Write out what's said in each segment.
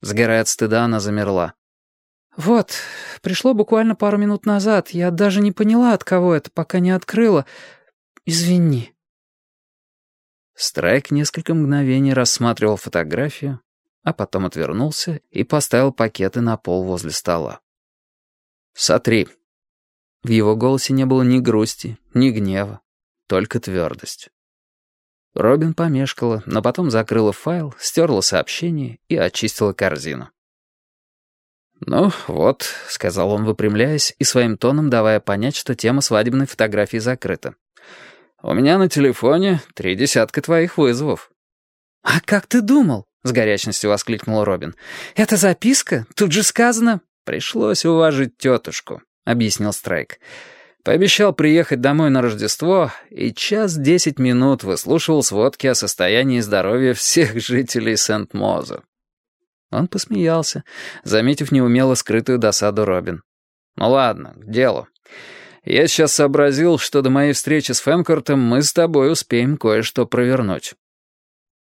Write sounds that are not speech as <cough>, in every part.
Сгорая от стыда, она замерла. «Вот, пришло буквально пару минут назад. Я даже не поняла, от кого это, пока не открыла. Извини». Страйк несколько мгновений рассматривал фотографию, а потом отвернулся и поставил пакеты на пол возле стола. «Сотри». В его голосе не было ни грусти, ни гнева, только твердость. Робин помешкала, но потом закрыла файл, стерла сообщение и очистила корзину. «Ну вот», — сказал он, выпрямляясь и своим тоном давая понять, что тема свадебной фотографии закрыта. «У меня на телефоне три десятка твоих вызовов». «А как ты думал?» — с горячностью воскликнул Робин. «Это записка? Тут же сказано...» «Пришлось уважить тетушку», — объяснил Страйк. «Страйк». Пообещал приехать домой на Рождество и час десять минут выслушивал сводки о состоянии здоровья всех <laughs> жителей Сент-Моза. Он посмеялся, заметив неумело скрытую досаду Робин. «Ну ладно, к делу. Я сейчас сообразил, что до моей встречи с Фэнкортом мы с тобой успеем кое-что провернуть».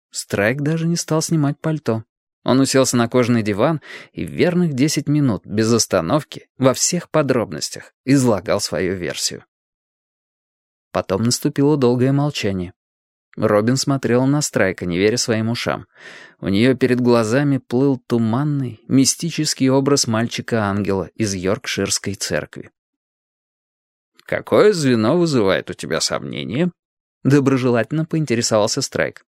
Страйк даже не стал снимать пальто. Он уселся на кожаный диван и верных десять минут, без остановки, во всех подробностях, излагал свою версию. Потом наступило долгое молчание. Робин смотрел на Страйка, не веря своим ушам. У нее перед глазами плыл туманный, мистический образ мальчика-ангела из Йоркширской церкви. «Какое звено вызывает у тебя сомнение?» Доброжелательно поинтересовался Страйк.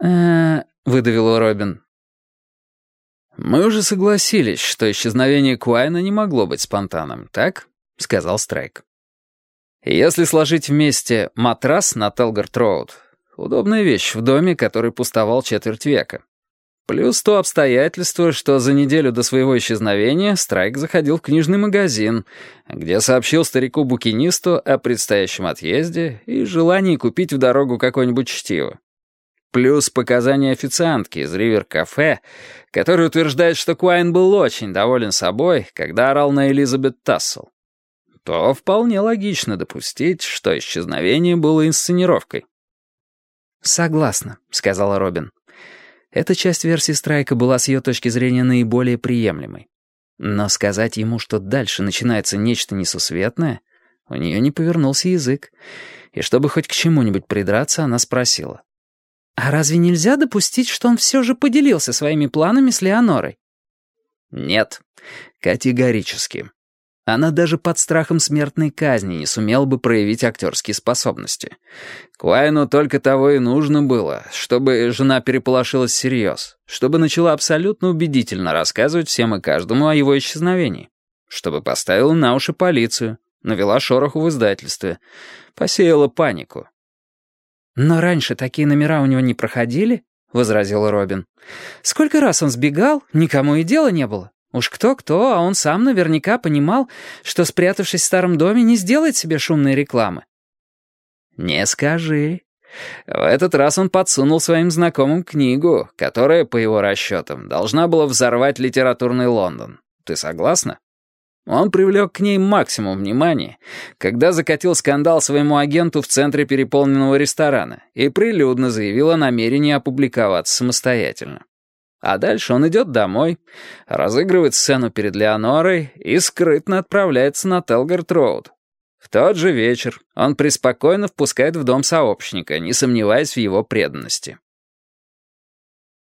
«Э-э...» — выдавил Робин. «Мы уже согласились, что исчезновение Куайна не могло быть спонтанным, так?» — сказал Страйк. «Если сложить вместе матрас на Телгард-Роуд, удобная вещь в доме, который пустовал четверть века. Плюс то обстоятельство, что за неделю до своего исчезновения Страйк заходил в книжный магазин, где сообщил старику-букинисту о предстоящем отъезде и желании купить в дорогу какое-нибудь чтиво. Плюс показания официантки из Ривер-кафе, который утверждает, что Куайн был очень доволен собой, когда орал на Элизабет Тассел. То вполне логично допустить, что исчезновение было инсценировкой. «Согласна», — сказала Робин. Эта часть версии Страйка была с ее точки зрения наиболее приемлемой. Но сказать ему, что дальше начинается нечто несусветное, у нее не повернулся язык. И чтобы хоть к чему-нибудь придраться, она спросила. А разве нельзя допустить, что он все же поделился своими планами с Леонорой? Нет, категорически. Она даже под страхом смертной казни не сумела бы проявить актерские способности. Куайну только того и нужно было, чтобы жена переполошилась всерьез, чтобы начала абсолютно убедительно рассказывать всем и каждому о его исчезновении, чтобы поставила на уши полицию, навела шороху в издательстве, посеяла панику, «Но раньше такие номера у него не проходили?» — возразил Робин. «Сколько раз он сбегал, никому и дела не было. Уж кто-кто, а он сам наверняка понимал, что, спрятавшись в старом доме, не сделает себе шумной рекламы». «Не скажи. В этот раз он подсунул своим знакомым книгу, которая, по его расчетам, должна была взорвать литературный Лондон. Ты согласна?» Он привлек к ней максимум внимания, когда закатил скандал своему агенту в центре переполненного ресторана и прилюдно заявил о намерении опубликоваться самостоятельно. А дальше он идет домой, разыгрывает сцену перед Леонорой и скрытно отправляется на Телгард-Роуд. В тот же вечер он преспокойно впускает в дом сообщника, не сомневаясь в его преданности.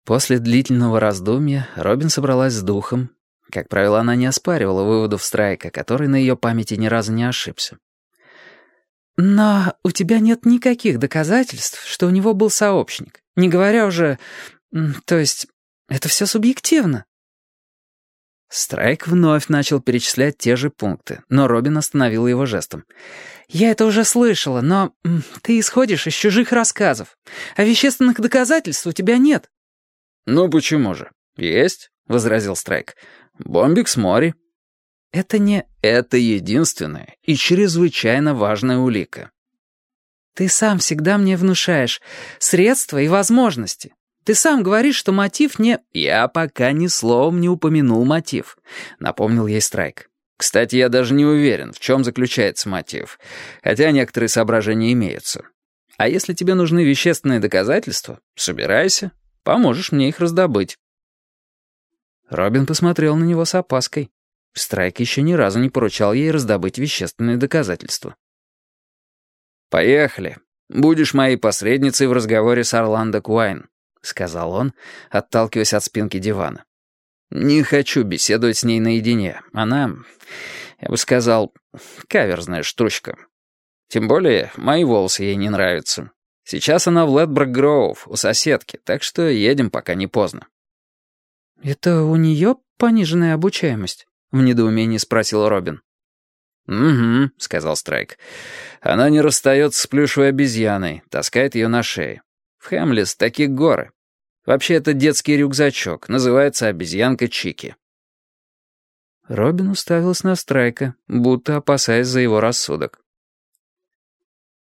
После длительного раздумья Робин собралась с духом как правило, она не оспаривала выводов Страйка, который на ее памяти ни разу не ошибся. «Но у тебя нет никаких доказательств, что у него был сообщник, не говоря уже... То есть, это все субъективно». Страйк вновь начал перечислять те же пункты, но Робин остановил его жестом. «Я это уже слышала, но ты исходишь из чужих рассказов, а вещественных доказательств у тебя нет». «Ну почему же? Есть», — возразил Страйк. Бомбик с Мори». «Это не...» «Это единственная и чрезвычайно важная улика». «Ты сам всегда мне внушаешь средства и возможности. Ты сам говоришь, что мотив не...» «Я пока ни словом не упомянул мотив», — напомнил ей Страйк. «Кстати, я даже не уверен, в чем заключается мотив, хотя некоторые соображения имеются. А если тебе нужны вещественные доказательства, собирайся, поможешь мне их раздобыть». Робин посмотрел на него с опаской. Страйк еще ни разу не поручал ей раздобыть вещественные доказательства. «Поехали. Будешь моей посредницей в разговоре с Орландо Куайн», — сказал он, отталкиваясь от спинки дивана. «Не хочу беседовать с ней наедине. Она, я бы сказал, каверзная штучка. Тем более, мои волосы ей не нравятся. Сейчас она в Ледброк-Гроув, у соседки, так что едем, пока не поздно». «Это у нее пониженная обучаемость?» — в недоумении спросил Робин. «Угу», — сказал Страйк. «Она не расстается с плюшевой обезьяной, таскает ее на шее. В Хэмлис такие горы. Вообще, это детский рюкзачок, называется обезьянка Чики». Робин уставился на Страйка, будто опасаясь за его рассудок.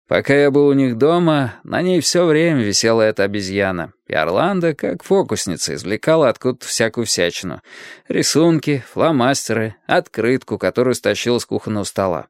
Пока я был у них дома, на ней все время висела эта обезьяна, и Орландо, как фокусница, извлекала откуда-то всякую всячину. Рисунки, фломастеры, открытку, которую стащила с кухонного стола.